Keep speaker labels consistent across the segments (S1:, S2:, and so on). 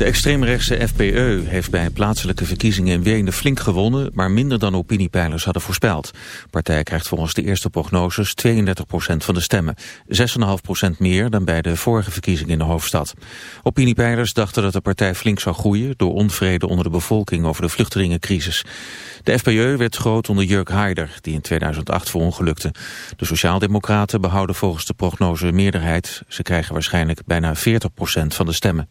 S1: De extreemrechtse FPE heeft bij plaatselijke verkiezingen in Wenen flink gewonnen, maar minder dan opiniepeilers hadden voorspeld. De partij krijgt volgens de eerste prognoses 32% van de stemmen, 6,5% meer dan bij de vorige verkiezingen in de hoofdstad. Opiniepeilers dachten dat de partij flink zou groeien door onvrede onder de bevolking over de vluchtelingencrisis. De FPE werd groot onder Jurk Haider, die in 2008 verongelukte. De Sociaaldemocraten behouden volgens de prognose meerderheid. Ze krijgen waarschijnlijk bijna 40% van de stemmen.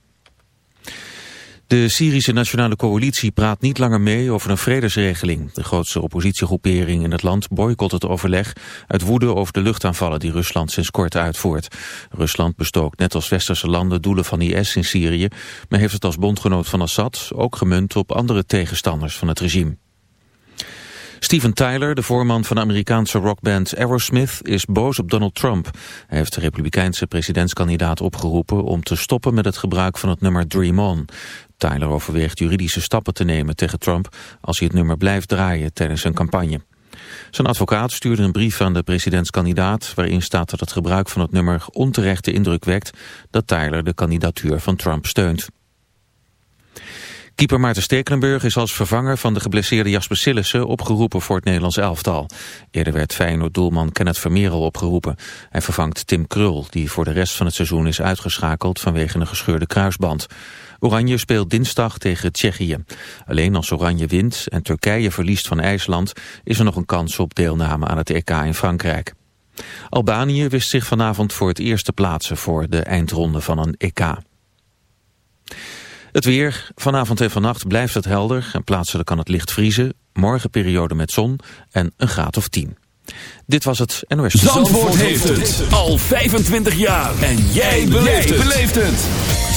S1: De Syrische Nationale Coalitie praat niet langer mee over een vredesregeling. De grootste oppositiegroepering in het land boycott het overleg... uit woede over de luchtaanvallen die Rusland sinds kort uitvoert. Rusland bestookt net als westerse landen doelen van IS in Syrië... maar heeft het als bondgenoot van Assad ook gemunt op andere tegenstanders van het regime. Steven Tyler, de voorman van de Amerikaanse rockband Aerosmith, is boos op Donald Trump. Hij heeft de republikeinse presidentskandidaat opgeroepen om te stoppen met het gebruik van het nummer Dream On. Tyler overweegt juridische stappen te nemen tegen Trump als hij het nummer blijft draaien tijdens zijn campagne. Zijn advocaat stuurde een brief aan de presidentskandidaat waarin staat dat het gebruik van het nummer onterechte indruk wekt dat Tyler de kandidatuur van Trump steunt. Keeper Maarten Stekelenburg is als vervanger van de geblesseerde Jasper Sillissen opgeroepen voor het Nederlands elftal. Eerder werd Feyenoord-doelman Kenneth Vermeerel opgeroepen. Hij vervangt Tim Krul, die voor de rest van het seizoen is uitgeschakeld vanwege een gescheurde kruisband. Oranje speelt dinsdag tegen Tsjechië. Alleen als Oranje wint en Turkije verliest van IJsland... is er nog een kans op deelname aan het EK in Frankrijk. Albanië wist zich vanavond voor het eerste plaatsen voor de eindronde van een EK. Het weer. Vanavond en vannacht blijft het helder en plaatselijk kan het licht vriezen. Morgen periode met zon en een graad of 10. Dit was het NOS.
S2: Zandvoort, Zandvoort heeft het al 25 jaar. En jij beleeft het.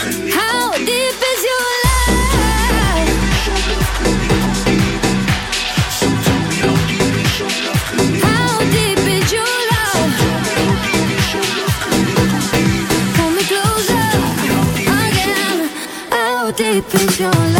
S3: Deep
S4: is you laugh How deep is you love? The Closer I How deep is your love?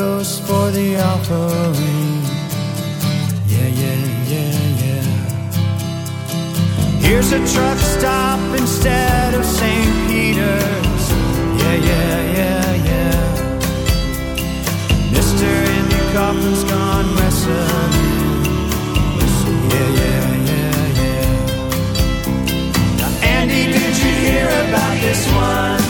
S5: goes for the offering. Yeah, yeah, yeah, yeah. Here's a truck stop instead of St. Peter's. Yeah, yeah, yeah, yeah. Mister in the coffin's gone wrestling. Yeah, yeah, yeah, yeah. Now, Andy, did you hear about this one?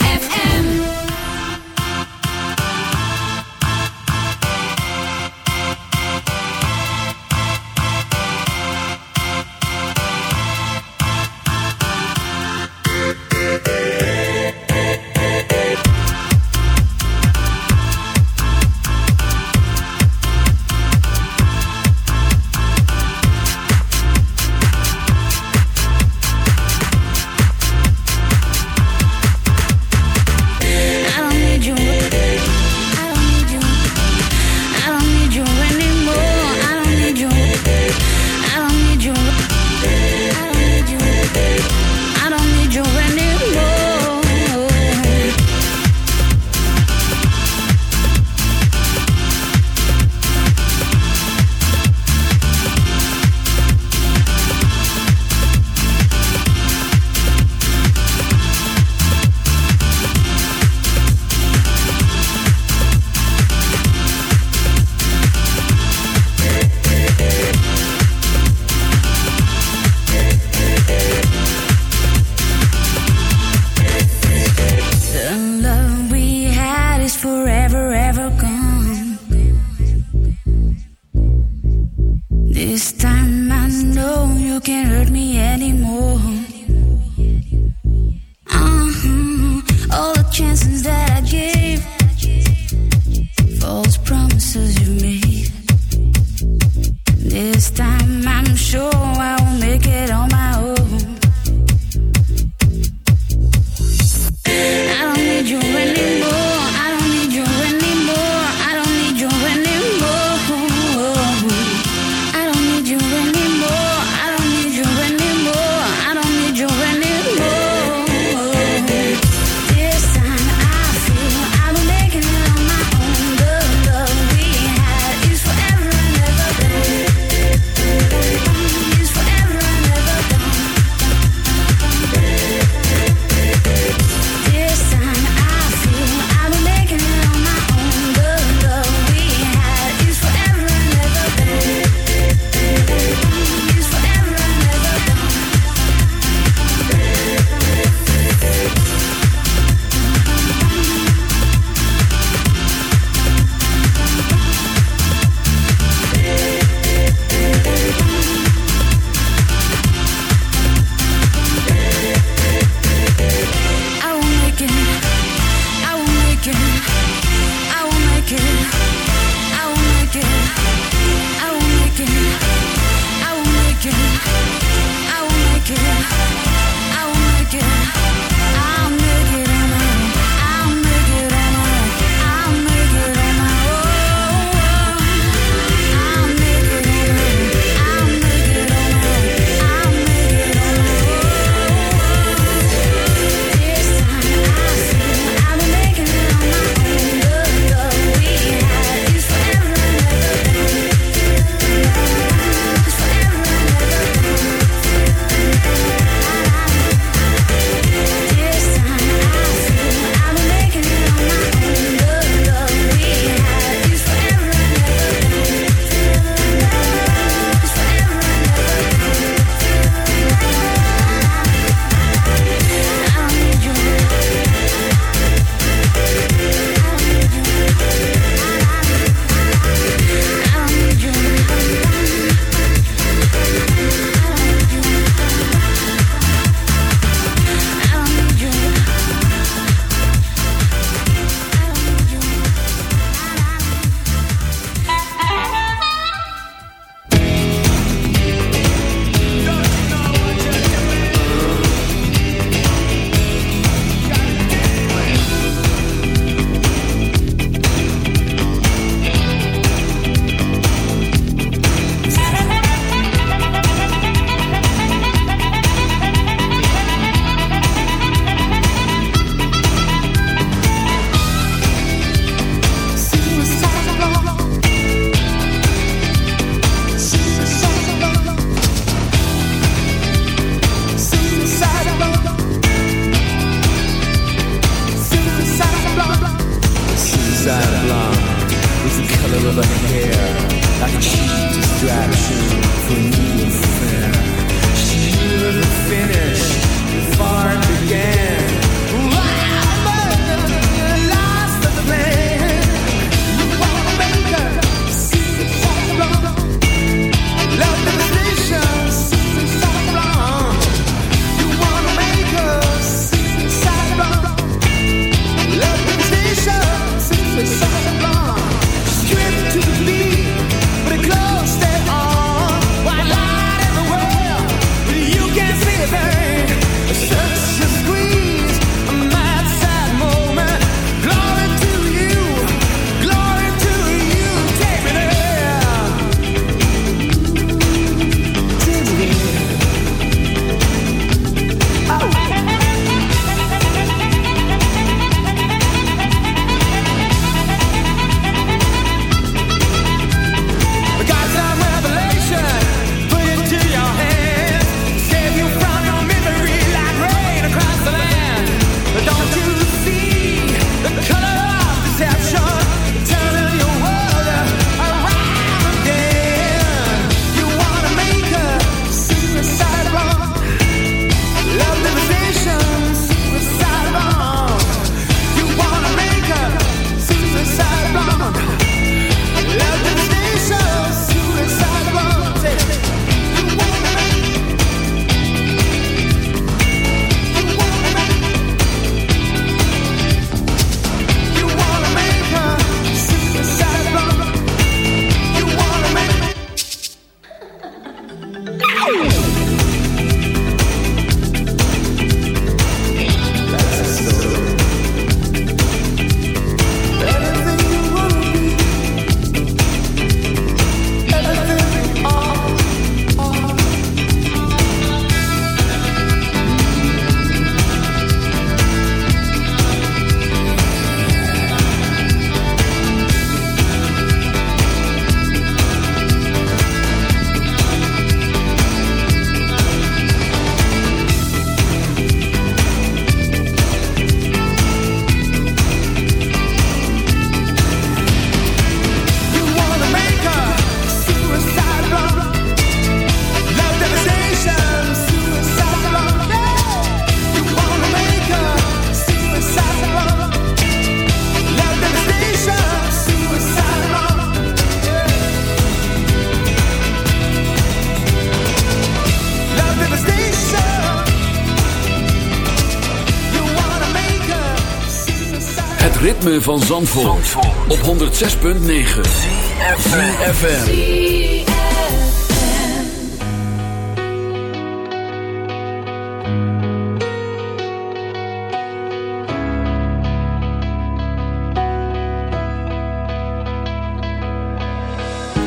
S6: Ritme van Zandvoort, Zandvoort. op 106.9 CFFM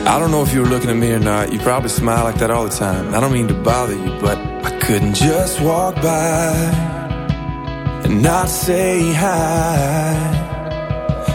S7: I don't know if you were looking at me or not. You probably smile like that all the time. I don't mean to bother you But I couldn't just walk by And not say hi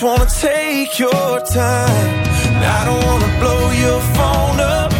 S3: just wanna take your time. and I don't wanna blow your
S8: phone up